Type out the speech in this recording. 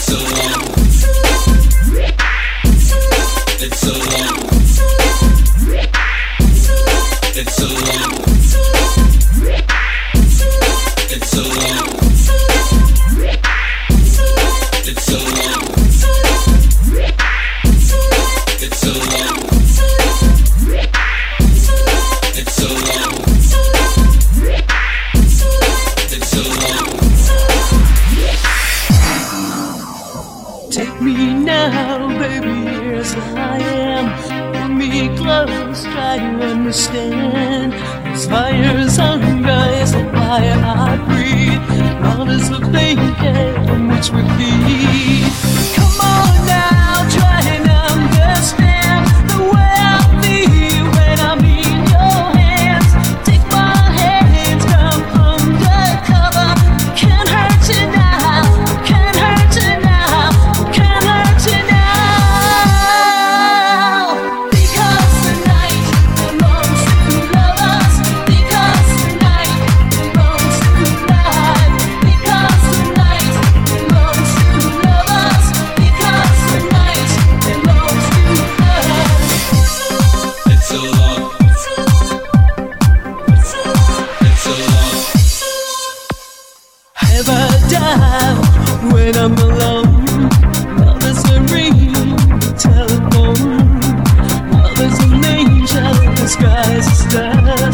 It's a long. It's a long. It's a long. Take me now, baby, as I am. Pull me close, try to understand. As fire's hunger is the fire I breathe. Love is the thing from which we feed. never die when I'm alone. A telephone. Love an angel disguised as